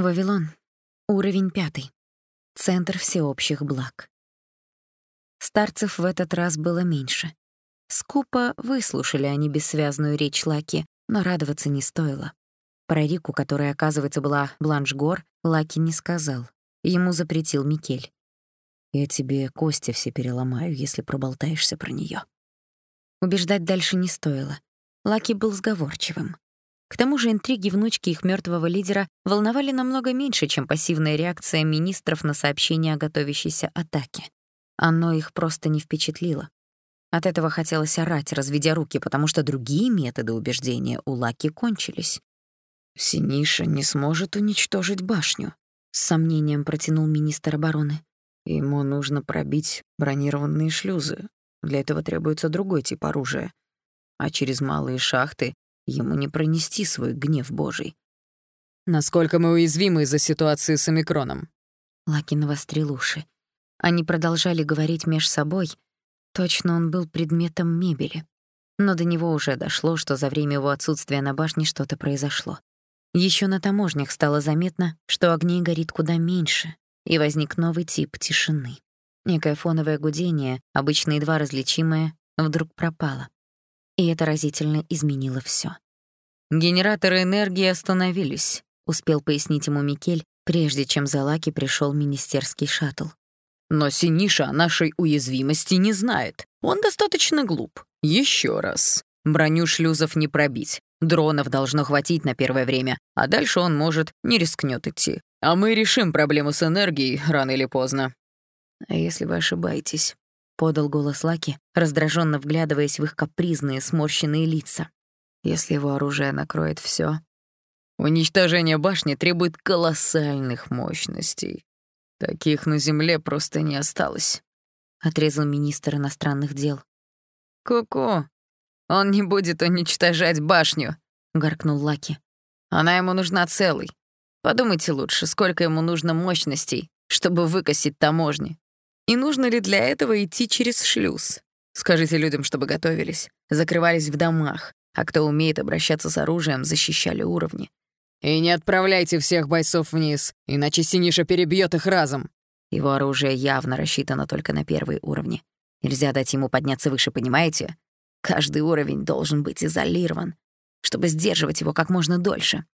Вавилон. Уровень пятый. Центр всеобщих благ. Старцев в этот раз было меньше. Скупо выслушали они бессвязную речь Лаки, но радоваться не стоило. Про Рику, которая, оказывается, была Бланш-Гор, Лаки не сказал. Ему запретил Микель. «Я тебе кости все переломаю, если проболтаешься про неё». Убеждать дальше не стоило. Лаки был сговорчивым. К тому же интриги внучки их мертвого лидера волновали намного меньше, чем пассивная реакция министров на сообщение о готовящейся атаке. Оно их просто не впечатлило. От этого хотелось орать, разведя руки, потому что другие методы убеждения у Лаки кончились. «Синиша не сможет уничтожить башню», — с сомнением протянул министр обороны. «Ему нужно пробить бронированные шлюзы. Для этого требуется другой тип оружия. А через малые шахты ему не пронести свой гнев божий». «Насколько мы уязвимы из-за ситуации с омикроном?» Лаки навострил уши. Они продолжали говорить меж собой. Точно он был предметом мебели. Но до него уже дошло, что за время его отсутствия на башне что-то произошло. Еще на таможнях стало заметно, что огней горит куда меньше, и возник новый тип тишины. Некое фоновое гудение, обычно едва различимое, вдруг пропало. И это разительно изменило все. «Генераторы энергии остановились», — успел пояснить ему Микель, прежде чем за Лаки пришел министерский шаттл. Но Синиша о нашей уязвимости не знает. Он достаточно глуп. Еще раз. Броню шлюзов не пробить. Дронов должно хватить на первое время, а дальше он, может, не рискнет идти. А мы решим проблему с энергией рано или поздно. А если вы ошибаетесь? Подал голос Лаки, раздраженно вглядываясь в их капризные, сморщенные лица. Если его оружие накроет все, уничтожение башни требует колоссальных мощностей. Таких на земле просто не осталось, отрезал министр иностранных дел. Ку-ку. Он не будет уничтожать башню, гаркнул Лаки. Она ему нужна целой. Подумайте лучше, сколько ему нужно мощностей, чтобы выкосить таможни. И нужно ли для этого идти через шлюз? Скажите людям, чтобы готовились, закрывались в домах, а кто умеет обращаться с оружием, защищали уровни. И не отправляйте всех бойцов вниз, иначе Синиша перебьет их разом. Его оружие явно рассчитано только на первые уровни. Нельзя дать ему подняться выше, понимаете? Каждый уровень должен быть изолирован, чтобы сдерживать его как можно дольше.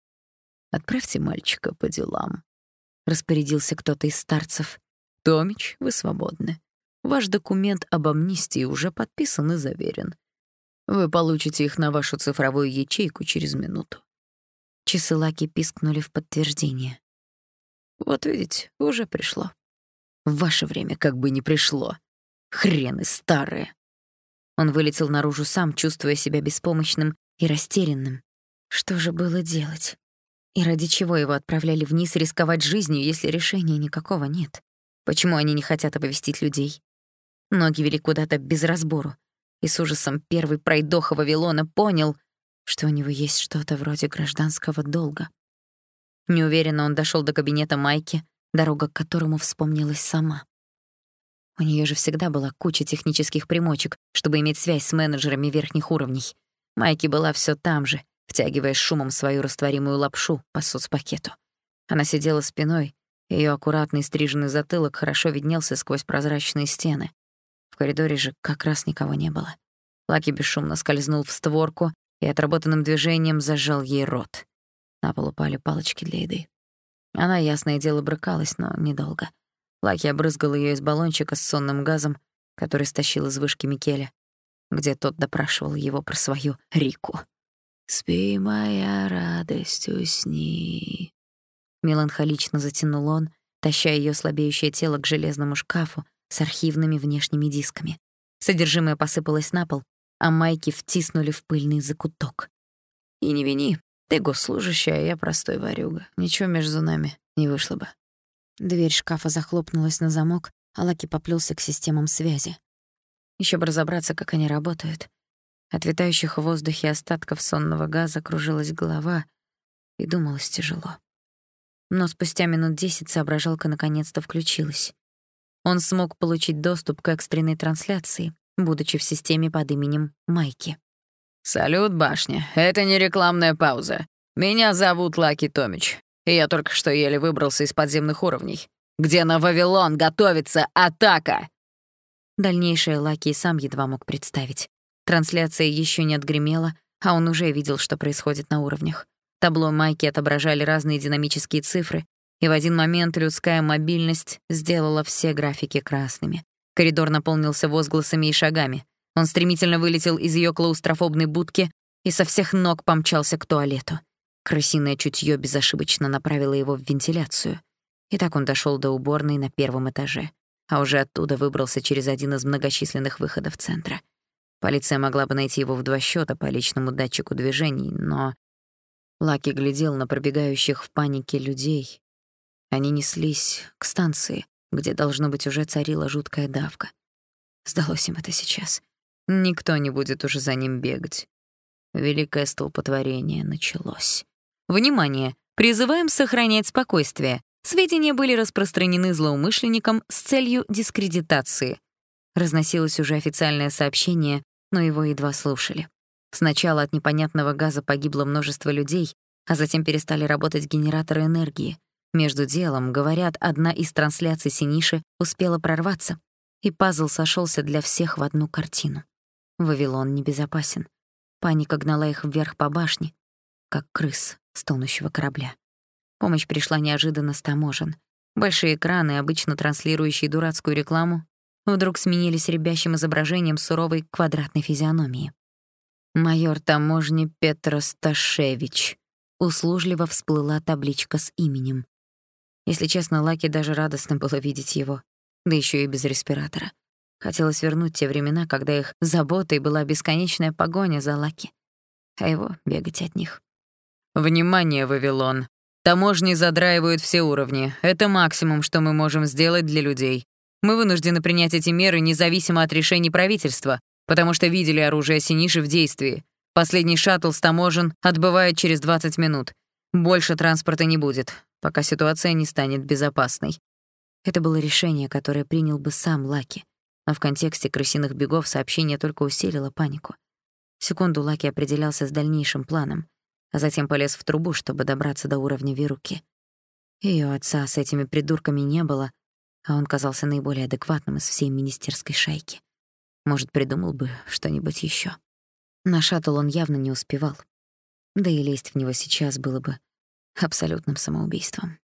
«Отправьте мальчика по делам», — распорядился кто-то из старцев. «Томич, вы свободны. Ваш документ об амнистии уже подписан и заверен. Вы получите их на вашу цифровую ячейку через минуту. Часы Лаки пискнули в подтверждение. «Вот видите, уже пришло. В ваше время как бы не пришло. Хрены старые». Он вылетел наружу сам, чувствуя себя беспомощным и растерянным. Что же было делать? И ради чего его отправляли вниз рисковать жизнью, если решения никакого нет? Почему они не хотят оповестить людей? Ноги вели куда-то без разбору. И с ужасом первый пройдоха Вавилона понял, что у него есть что-то вроде гражданского долга. Неуверенно он дошел до кабинета Майки, дорога к которому вспомнилась сама. У нее же всегда была куча технических примочек, чтобы иметь связь с менеджерами верхних уровней. Майки была все там же, втягивая шумом свою растворимую лапшу по соцпакету. Она сидела спиной, ее аккуратный стриженный затылок хорошо виднелся сквозь прозрачные стены. В коридоре же как раз никого не было. Лаки бесшумно скользнул в створку и отработанным движением зажал ей рот. На пол упали палочки для еды. Она, ясное дело, брыкалась, но недолго. Лаки обрызгал ее из баллончика с сонным газом, который стащил из вышки Микеля, где тот допрашивал его про свою Рику. «Спи, моя радость, усни». Меланхолично затянул он, таща ее слабеющее тело к железному шкафу с архивными внешними дисками. Содержимое посыпалось на пол, а майки втиснули в пыльный закуток. И не вини, ты госслужащая, а я простой ворюга. Ничего между нами не вышло бы. Дверь шкафа захлопнулась на замок, а Лаки поплелся к системам связи. Еще бы разобраться, как они работают. От витающих в воздухе остатков сонного газа кружилась голова и думалось тяжело. Но спустя минут десять соображалка наконец-то включилась. Он смог получить доступ к экстренной трансляции, будучи в системе под именем Майки. «Салют, башня. Это не рекламная пауза. Меня зовут Лаки Томич. и я только что еле выбрался из подземных уровней. Где на Вавилон готовится атака?» Дальнейшее Лаки и сам едва мог представить. Трансляция еще не отгремела, а он уже видел, что происходит на уровнях. Табло майки отображали разные динамические цифры, и в один момент людская мобильность сделала все графики красными. Коридор наполнился возгласами и шагами. Он стремительно вылетел из ее клаустрофобной будки и со всех ног помчался к туалету. Крысиное чутье безошибочно направило его в вентиляцию. И так он дошел до уборной на первом этаже, а уже оттуда выбрался через один из многочисленных выходов центра. Полиция могла бы найти его в два счета по личному датчику движений, но... Лаки глядел на пробегающих в панике людей. Они неслись к станции, где, должно быть, уже царила жуткая давка. Сдалось им это сейчас. Никто не будет уже за ним бегать. Великое столпотворение началось. Внимание! Призываем сохранять спокойствие. Сведения были распространены злоумышленникам с целью дискредитации. Разносилось уже официальное сообщение, но его едва слушали. Сначала от непонятного газа погибло множество людей, а затем перестали работать генераторы энергии. Между делом, говорят, одна из трансляций Синиши успела прорваться, и пазл сошелся для всех в одну картину. Вавилон небезопасен. Паника гнала их вверх по башне, как крыс с тонущего корабля. Помощь пришла неожиданно с таможен. Большие экраны, обычно транслирующие дурацкую рекламу, вдруг сменились рябящим изображением суровой квадратной физиономии. «Майор таможни Петро Сташевич». Услужливо всплыла табличка с именем. Если честно, Лаки даже радостно было видеть его, да еще и без респиратора. Хотелось вернуть те времена, когда их заботой была бесконечная погоня за Лаки, а его — бегать от них. «Внимание, Вавилон! Таможни задраивают все уровни. Это максимум, что мы можем сделать для людей. Мы вынуждены принять эти меры независимо от решений правительства, потому что видели оружие Синиши в действии. Последний шаттл с таможен отбывает через 20 минут. Больше транспорта не будет, пока ситуация не станет безопасной. Это было решение, которое принял бы сам Лаки. Но в контексте крысиных бегов сообщение только усилило панику. Секунду Лаки определялся с дальнейшим планом, а затем полез в трубу, чтобы добраться до уровня Вируки. Ее отца с этими придурками не было, а он казался наиболее адекватным из всей министерской шайки. Может, придумал бы что-нибудь еще. На шаттл он явно не успевал. Да и лезть в него сейчас было бы абсолютным самоубийством.